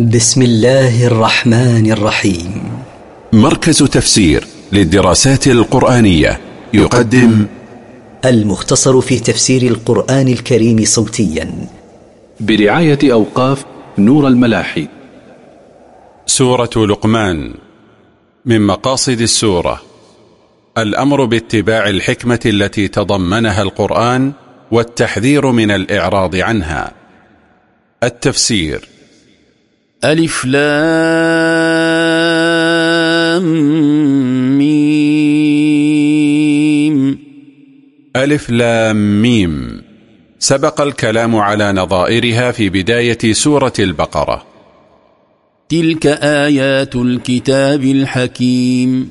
بسم الله الرحمن الرحيم. مركز تفسير للدراسات القرآنية يقدم المختصر في تفسير القرآن الكريم صوتيا. برعاية أوقاف نور الملاحي. سورة لقمان. من مقاصد السورة الأمر باتباع الحكمة التي تضمنها القرآن والتحذير من الإعراض عنها. التفسير ألف لام ميم. ألف لام ميم. سبق الكلام على نظائرها في بداية سورة البقرة. تلك آيات الكتاب الحكيم.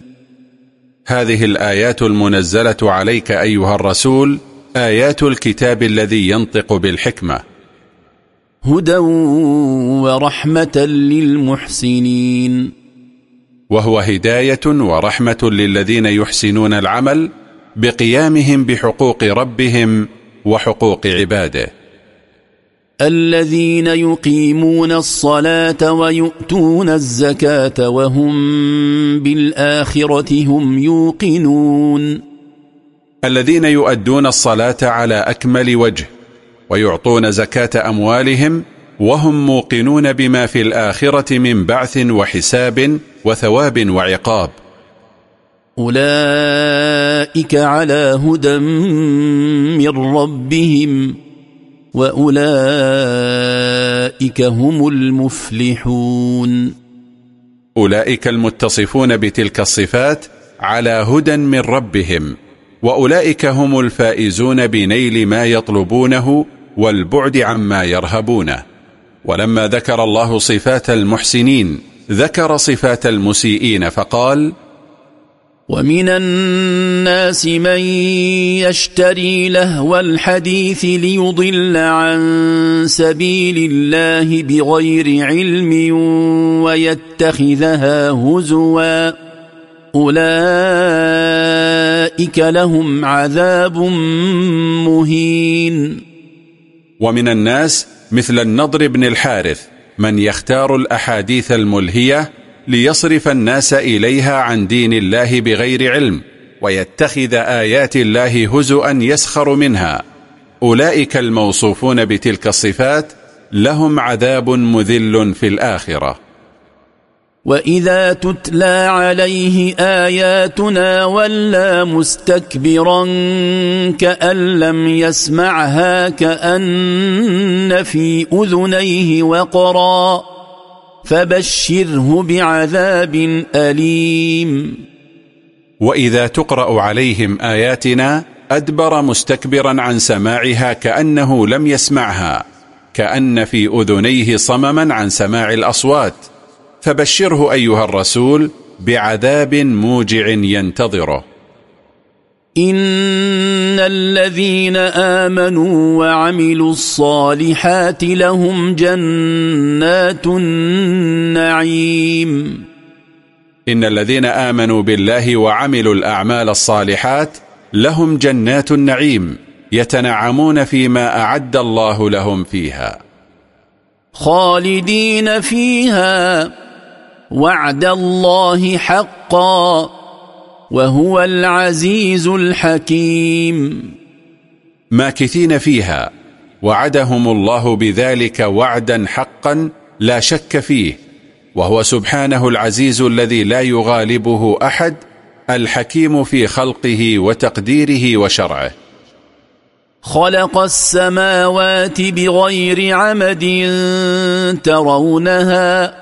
هذه الآيات المنزلة عليك أيها الرسول آيات الكتاب الذي ينطق بالحكمة. هدى ورحمة للمحسنين. وهو هداية ورحمة للذين يحسنون العمل بقيامهم بحقوق ربهم وحقوق عباده. الذين يقيمون الصلاة ويؤتون الزكاة وهم بالآخرة هم يوقنون. الذين يؤدون الصلاة على أكمل وجه ويعطون زكاة أموالهم وهم موقنون بما في الآخرة من بعث وحساب وثواب وعقاب. أولئك على هدى من ربهم وأولئك هم المفلحون. أولئك المتصفون بتلك الصفات على هدى من ربهم وأولئك هم الفائزون بنيل ما يطلبونه والبعد عما يرهبونه ولما ذكر الله صفات المحسنين ذكر صفات المسيئين فقال ومن الناس من يشتري لهو الحديث ليضل عن سبيل الله بغير علم ويتخذها هزوا. أولئك لهم عذاب مهين. ومن الناس مثل النضر بن الحارث من يختار الأحاديث الملهية ليصرف الناس إليها عن دين الله بغير علم ويتخذ آيات الله هزؤا يسخر منها. أولئك الموصوفون بتلك الصفات لهم عذاب مذل في الآخرة. وإذا تتلى عليه آياتنا ولى مستكبرا كأن لم يسمعها كأن في أذنيه وقرا فبشره بعذاب أليم وإذا تقرأ عليهم آياتنا أدبر مستكبرا عن سماعها كأنه لم يسمعها كأن في أذنيه صمما عن سماع الأصوات فبشره أيها الرسول بعذاب موجع ينتظره. إن الذين آمنوا وعملوا الصالحات لهم جنات النعيم. إن الذين آمنوا بالله وعملوا الأعمال الصالحات لهم جنات النعيم يتنعمون فيما أعد الله لهم فيها. خالدين فيها. وعد الله حقا وهو العزيز الحكيم. ماكثين فيها وعدهم الله بذلك وعدا حقا لا شك فيه وهو سبحانه العزيز الذي لا يغالبه أحد الحكيم في خلقه وتقديره وشرعه. خلق السماوات بغير عمد ترونها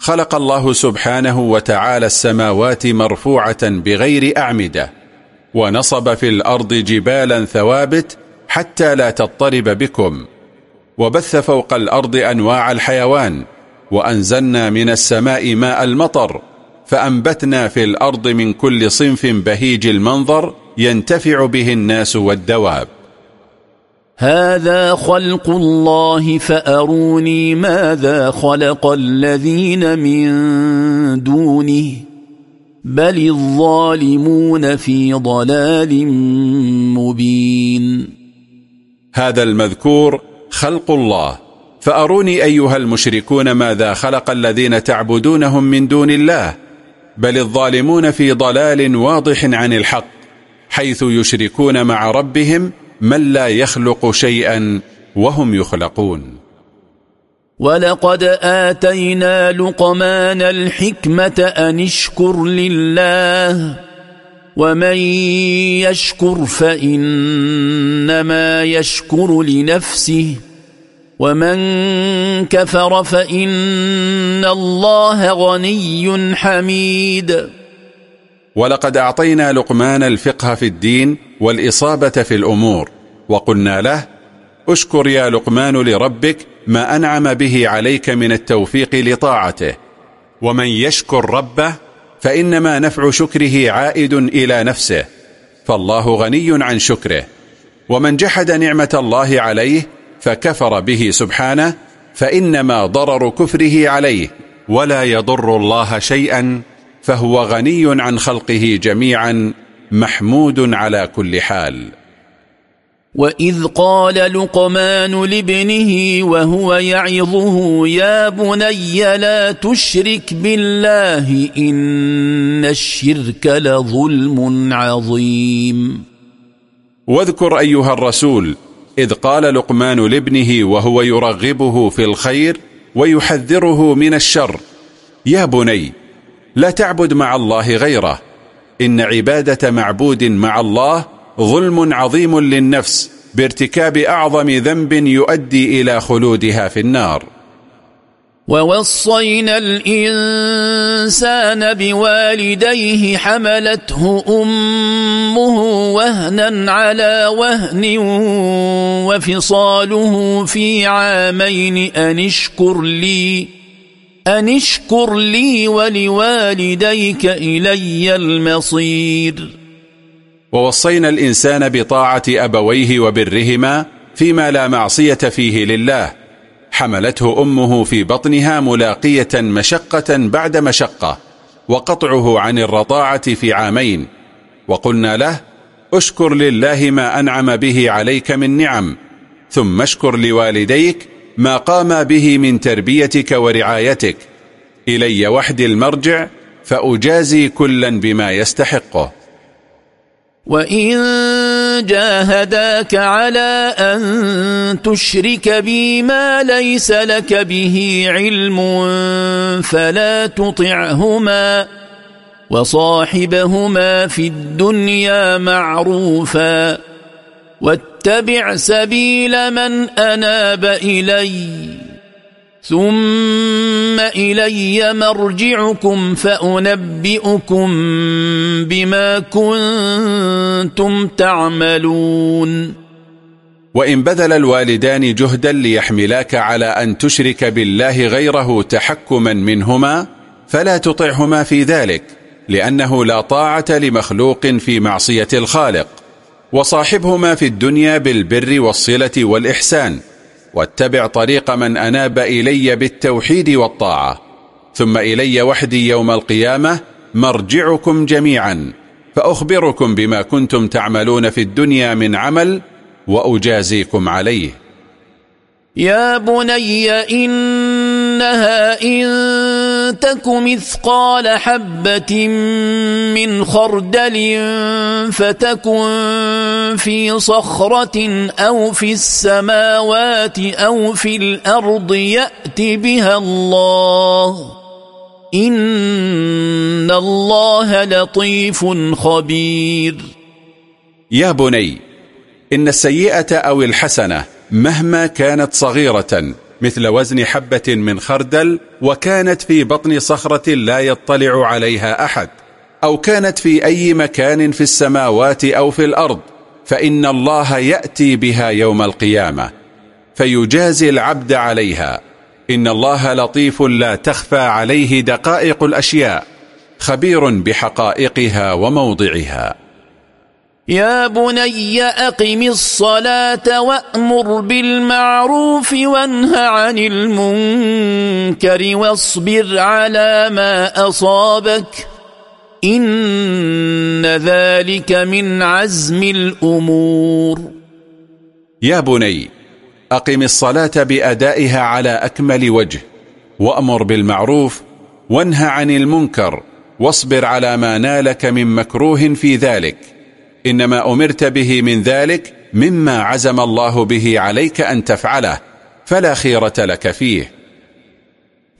خلق الله سبحانه وتعالى السماوات مرفوعة بغير أعمدة ونصب في الأرض جبالا ثوابت حتى لا تضطرب بكم وبث فوق الأرض أنواع الحيوان وأنزلنا من السماء ماء المطر فأنبتنا في الأرض من كل صنف بهيج المنظر ينتفع به الناس والدواب. هذا خلق الله فأروني ماذا خلق الذين من دونه بل الظالمون في ضلال مبين. هذا المذكور خلق الله. فأروني أيها المشركون ماذا خلق الذين تعبدونهم من دون الله بل الظالمون في ضلال واضح عن الحق حيث يشركون مع ربهم من لا يخلق شيئا وهم يخلقون. ولقد آتينا لقمان الحكمة أن اشكر لله ومن يشكر فإنما يشكر لنفسه ومن كفر فإن الله غني حميد ولقد أعطينا لقمان الفقه في الدين والإصابة في الأمور وقلنا له أشكر يا لقمان لربك ما أنعم به عليك من التوفيق لطاعته ومن يشكر ربه فإنما نفع شكره عائد إلى نفسه فالله غني عن شكره ومن جحد نعمة الله عليه فكفر به سبحانه فإنما ضرر كفره عليه ولا يضر الله شيئا فهو غني عن خلقه جميعا محمود على كل حال. وإذ قال لقمان لابنه وهو يعظه يا بني لا تشرك بالله إن الشرك لظلم عظيم. واذكر أيها الرسول إذ قال لقمان لابنه وهو يرغبه في الخير ويحذره من الشر يا بني لا تعبد مع الله غيره. إن عبادة معبود مع الله ظلم عظيم للنفس بارتكاب أعظم ذنب يؤدي إلى خلودها في النار. ووصينا الإنسان بوالديه حملته أمه وهنا على وهن وفصاله في عامين أن اشكر لي أن اشكر لي ولوالديك إلي المصير ووصينا الإنسان بطاعة أبويه وبرهما فيما لا معصية فيه لله حملته أمه في بطنها ملاقية مشقة بعد مشقة وقطعه عن الرضاعة في عامين وقلنا له اشكر لله ما أنعم به عليك من نعم ثم اشكر لوالديك ما قام به من تربيتك ورعايتك. إلي وحد المرجع فأجازي كلا بما يستحقه وإن جاهداك على أن تشرك بي ما ليس لك به علم فلا تطعهما وصاحبهما في الدنيا معروفا. واتبع سبيل من أناب إليّ ثم إلي مرجعكم فأنبئكم بما كنتم تعملون. وإن بذل الوالدان جهدا ليحملاك على أن تشرك بالله غيره تحكما منهما فلا تطعهما في ذلك لأنه لا طاعة لمخلوق في معصية الخالق. وصاحبهما في الدنيا بالبر والصلة والإحسان واتبع طريق من أناب إلي بالتوحيد والطاعة. ثم إلي وحدي يوم القيامة مرجعكم جميعا فأخبركم بما كنتم تعملون في الدنيا من عمل وأجازيكم عليه. يا بني إنها إن تك مثقال حبة من خردل فتكن في صخرة أو في السماوات أو في الأرض يأت بها الله إن الله لطيف خبير يا بني إن السيئة أو الحسنة مهما كانت صغيرة مثل وزن حبة من خردل وكانت في بطن صخرة لا يطلع عليها أحد. أو كانت في أي مكان في السماوات أو في الأرض فإن الله يأتي بها يوم القيامة فيجازي العبد عليها. إن الله لطيف لا تخفى عليه دقائق الأشياء خبير بحقائقها وموضعها. يا بني أقم الصلاة وأمر بالمعروف وانه عن المنكر واصبر على ما أصابك إن ذلك من عزم الأمور. يا بني أقم الصلاة بأدائها على أكمل وجه وأمر بالمعروف وانهى عن المنكر واصبر على ما نالك من مكروه في ذلك. إنما أمرت به من ذلك مما عزم الله به عليك أن تفعله فلا خيرة لك فيه.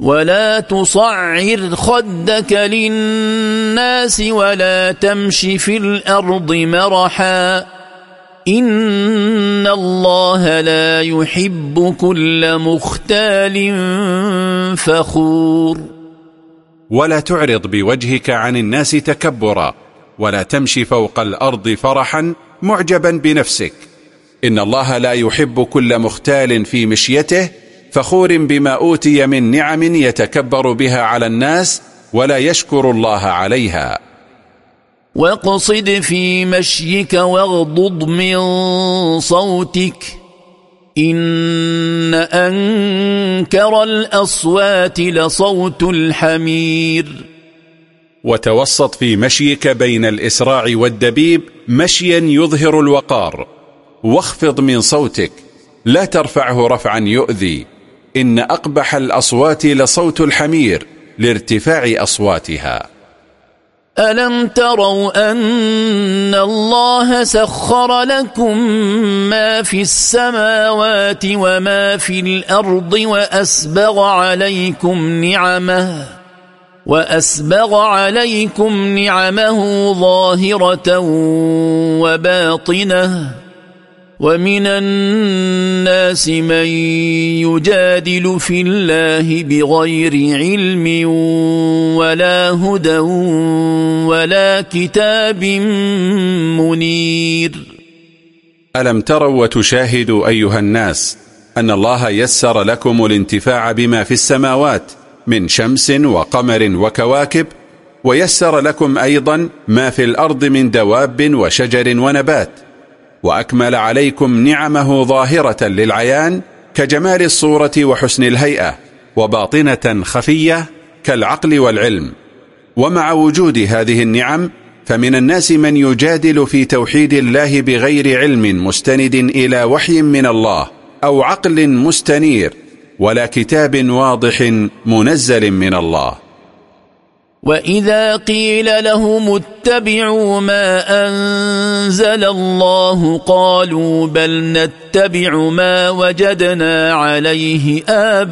ولا تصعر خدك للناس ولا تمش في الأرض مرحا. إن الله لا يحب كل مختال فخور. ولا تعرض بوجهك عن الناس تكبرا. ولا تمشي فوق الأرض فرحا معجبا بنفسك. إن الله لا يحب كل مختال في مشيته فخور بما أوتي من نعم يتكبر بها على الناس ولا يشكر الله عليها. واقصد في مشيك واغضض من صوتك. إن أنكر الأصوات لصوت الحمير. وتوسط في مشيك بين الإسراع والدبيب مشيا يظهر الوقار. واخفض من صوتك لا ترفعه رفعا يؤذي. إن أقبح الأصوات لصوت الحمير لارتفاع أصواتها. ألم تروا أن الله سخر لكم ما في السماوات وما في الأرض وأسبغ عليكم نعمه؟ وأسبغ عليكم نعمه ظاهرة وباطنة. ومن الناس من يجادل في الله بغير علم ولا هدى ولا كتاب منير. ألم تروا وتشاهدوا أيها الناس أن الله يسر لكم الانتفاع بما في السماوات من شمس وقمر وكواكب ويسر لكم أيضا ما في الأرض من دواب وشجر ونبات وأكمل عليكم نعمه ظاهرة للعيان كجمال الصورة وحسن الهيئة وباطنة خفية كالعقل والعلم. ومع وجود هذه النعم فمن الناس من يجادل في توحيد الله بغير علم مستند إلى وحي من الله أو عقل مستنير ولا كتاب واضح منزل من الله. وإذا قيل لهم اتبعوا ما أنزل الله قالوا بل نتبع ما وجدنا عليه آباءنا.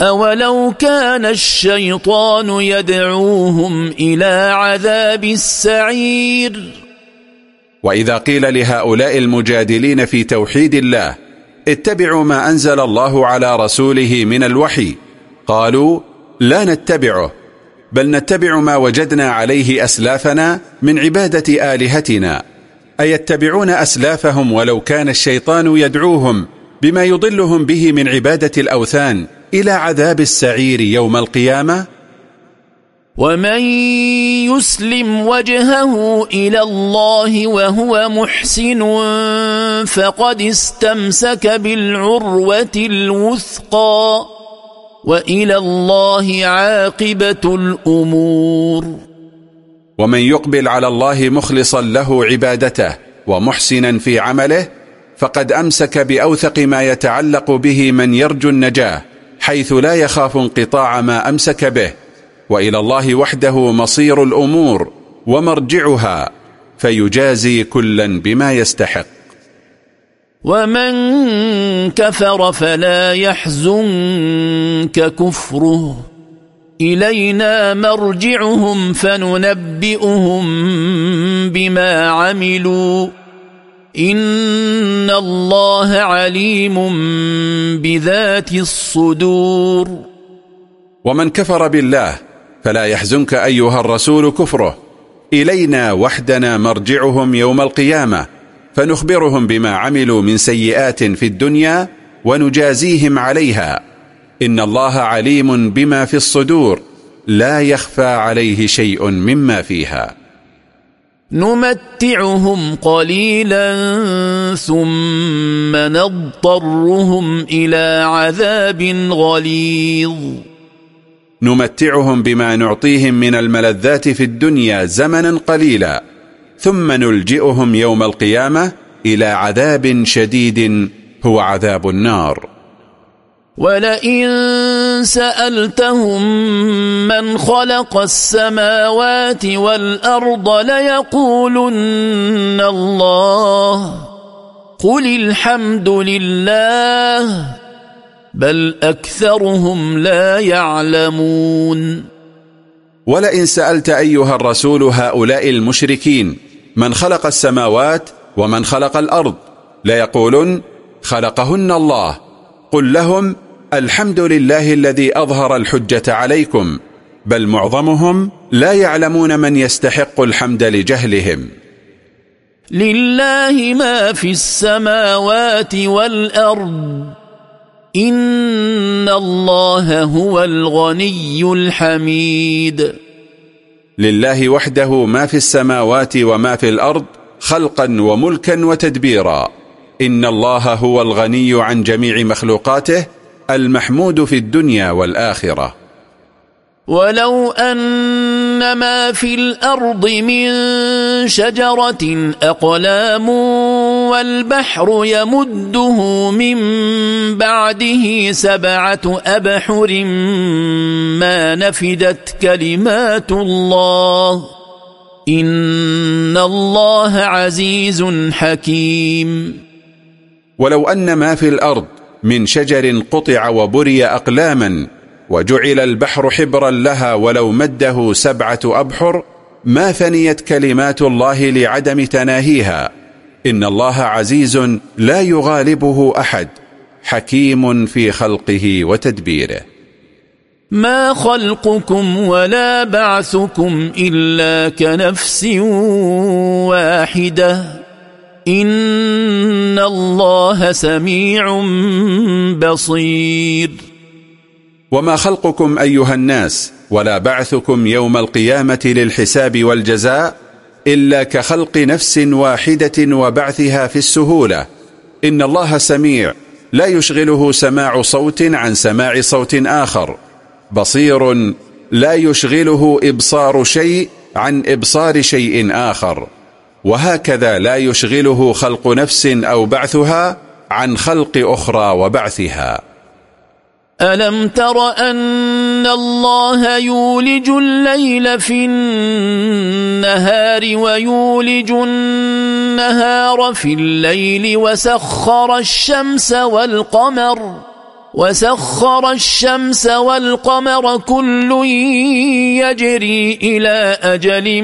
أولو كان الشيطان يدعوهم إلى عذاب السعير. وإذا قيل لهؤلاء المجادلين في توحيد الله اتبعوا ما أنزل الله على رسوله من الوحي. قالوا لا نتبعه بل نتبع ما وجدنا عليه أسلافنا من عبادة آلهتنا. أيتبعون أسلافهم ولو كان الشيطان يدعوهم بما يضلهم به من عبادة الأوثان إلى عذاب السعير يوم القيامة؟ ومن يسلم وجهه إلى الله وهو محسن فقد استمسك بالعروة الوثقى والى الله عاقبه الأمور. ومن يقبل على الله مخلصا له عبادته ومحسنا في عمله فقد امسك باوثق ما يتعلق به من يرجو النجاه حيث لا يخاف انقطاع ما امسك به. وإلى الله وحده مصير الأمور ومرجعها فيجازي كلا بما يستحق. ومن كفر فلا يحزنك كفره. إلينا مرجعهم فننبئهم بما عملوا. إن الله عليم بذات الصدور. ومن كفر بالله فلا يحزنك أيها الرسول كفره. إلينا وحدنا مرجعهم يوم القيامة فنخبرهم بما عملوا من سيئات في الدنيا ونجازيهم عليها. إن الله عليم بما في الصدور لا يخفى عليه شيء مما فيها. نمتعهم قليلا ثم نضطرهم إلى عذاب غليظ. نمتعهم بما نعطيهم من الملذات في الدنيا زمنا قليلا ثم نلجئهم يوم القيامة إلى عذاب شديد هو عذاب النار. ولئن سألتهم من خلق السماوات والأرض ليقولن الله قل الحمد لله بل أكثرهم لا يعلمون. ولئن سألت أيها الرسول هؤلاء المشركين من خلق السماوات ومن خلق الأرض ليقولن خلقهن الله. قل لهم الحمد لله الذي أظهر الحجة عليكم بل معظمهم لا يعلمون من يستحق الحمد لجهلهم. لله ما في السماوات والأرض. إن الله هو الغني الحميد. لله وحده ما في السماوات وما في الأرض خلقا وملكا وتدبيرا. إن الله هو الغني عن جميع مخلوقاته المحمود في الدنيا والآخرة. ولو أن ما في الأرض من شجرة أقلام والبحر يمده من بعده سبعة أبحر ما نفدت كلمات الله. إن الله عزيز حكيم. ولو أن ما في الأرض من شجر قطع وبري أقلاما وجعل البحر حبرا لها ولو مده سبعة أبحر ما ثنيت كلمات الله لعدم تناهيها. إن الله عزيز لا يغالبه أحد حكيم في خلقه وتدبيره. ما خلقكم ولا بعثكم إلا كنفس واحدة. إن الله سميع بصير. وما خلقكم أيها الناس ولا بعثكم يوم القيامة للحساب والجزاء؟ إلا كخلق نفس واحدة وبعثها في السهولة. إن الله سميع. لا يشغله سماع صوت عن سماع صوت آخر. بصير. لا يشغله إبصار شيء عن إبصار شيء آخر. وهكذا لا يشغله خلق نفس أو بعثها عن خلق أخرى وبعثها. ألم تر أن الله يولج الليل في النهار ويولج النهار في الليل وسخر الشمس والقمر وسخر الشمس والقمر كل يجري إلى أجل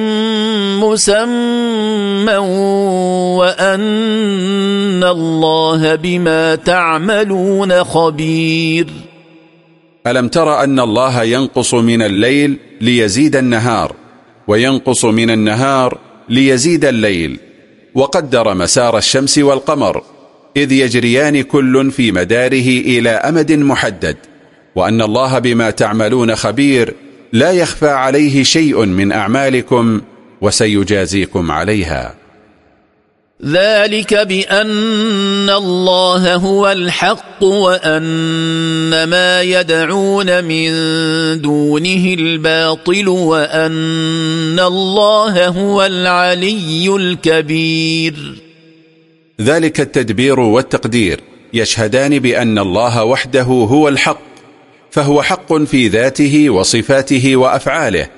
مسمى وأن الله بما تعملون خبير ألم تر أن الله ينقص من الليل ليزيد النهار وينقص من النهار ليزيد الليل وقدر مسار الشمس والقمر إذ يجريان كل في مداره إلى أمد محدد وأن الله بما تعملون خبير لا يخفى عليه شيء من أعمالكم وسيجازيكم عليها. ذلك بأن الله هو الحق وأن ما يدعون من دونه الباطل وأن الله هو العلي الكبير. ذلك التدبير والتقدير يشهدان بأن الله وحده هو الحق فهو حق في ذاته وصفاته وأفعاله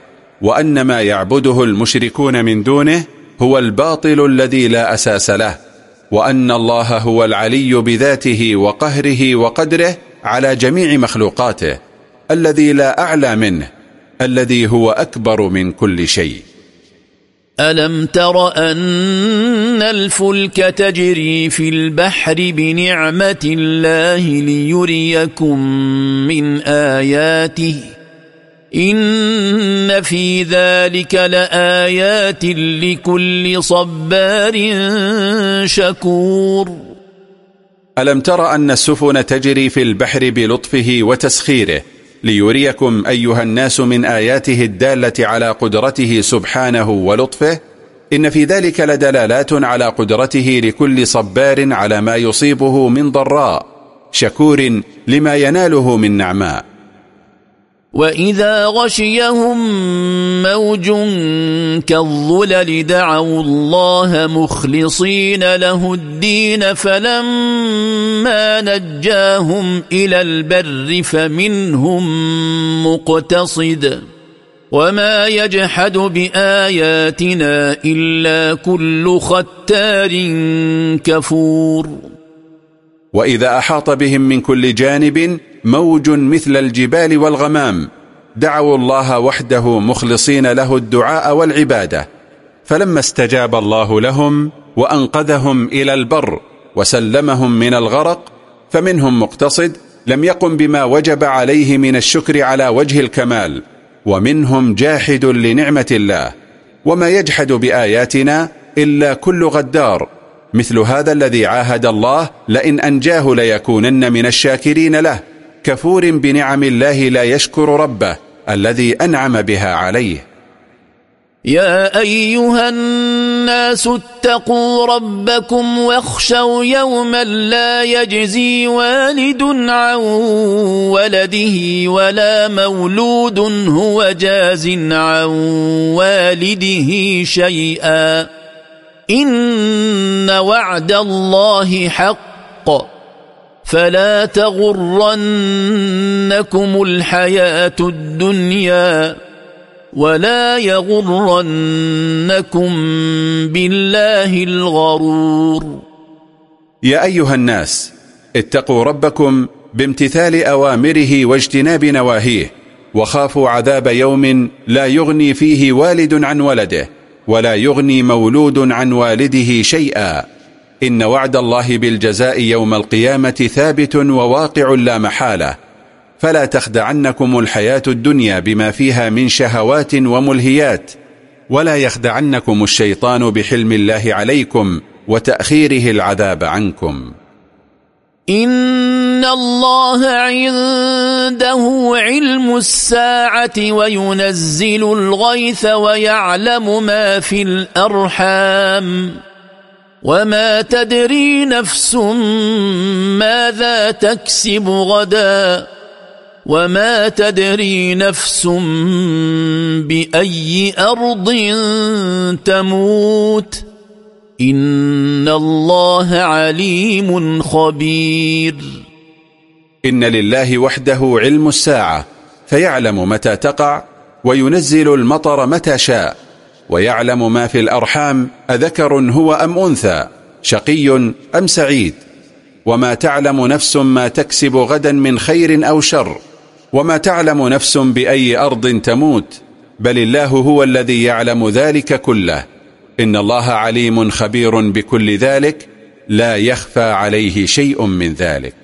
وأن ما يعبده المشركون من دونه هو الباطل الذي لا أساس له وأن الله هو العلي بذاته وقهره وقدره على جميع مخلوقاته الذي لا أعلى منه الذي هو أكبر من كل شيء. ألم تر أن الفلك تجري في البحر بنعمة الله ليريكم من آياته؟ إن في ذلك لآيات لكل صبار شكور. ألم تر أن السفن تجري في البحر بلطفه وتسخيره ليريكم أيها الناس من آياته الدالة على قدرته سبحانه ولطفه؟ إن في ذلك لدلالات على قدرته لكل صبار على ما يصيبه من ضراء شكور لما يناله من نعماء. واذا غشيهم موج كالظلل دعوا الله مخلصين له الدين فلما نجاهم إلى البر فمنهم مقتصد وما يجحد باياتنا الا كل ختار كفور واذا احاط بهم من كل جانب موج مثل الجبال والغمام. دعوا الله وحده مخلصين له الدعاء والعبادة. فلما استجاب الله لهم وأنقذهم إلى البر وسلمهم من الغرق فمنهم مقتصد لم يقم بما وجب عليه من الشكر على وجه الكمال. ومنهم جاحد لنعمة الله. وما يجحد بآياتنا إلا كل غدار. مثل هذا الذي عاهد الله لئن أنجاه ليكونن من الشاكرين له. كفور بنعم الله لا يشكر ربه الذي أنعم بها عليه. يا أيها الناس اتقوا ربكم واخشوا يوما لا يجزي والد عن ولده ولا مولود هو جاز عن والده شيئا. إن وعد الله حق. فلا تغرنكم الحياة الدنيا ولا يغرنكم بالله الغرور. يا أيها الناس اتقوا ربكم بامتثال أوامره واجتناب نواهيه وخافوا عذاب يوم لا يغني فيه والد عن ولده ولا يغني مولود عن والده شيئا. إن وعد الله بالجزاء يوم القيامة ثابت وواقع لا محالة. فلا تخدعنكم الحياة الدنيا بما فيها من شهوات وملهيات ولا يخدعنكم الشيطان بحلم الله عليكم وتأخيره العذاب عنكم. إن الله عنده علم الساعة وينزل الغيث ويعلم ما في الأرحام. وما تدري نفس ماذا تكسب غدا وما تدري نفس باي ارض تموت ان الله عليم خبير ان لله وحده علم الساعة فيعلم متى تقع وينزل المطر متى شاء ويعلم ما في الأرحام أذكر هو أم أنثى شقي أم سعيد. وما تعلم نفس ما تكسب غدا من خير أو شر. وما تعلم نفس بأي أرض تموت بل الله هو الذي يعلم ذلك كله. إن الله عليم خبير بكل ذلك لا يخفى عليه شيء من ذلك.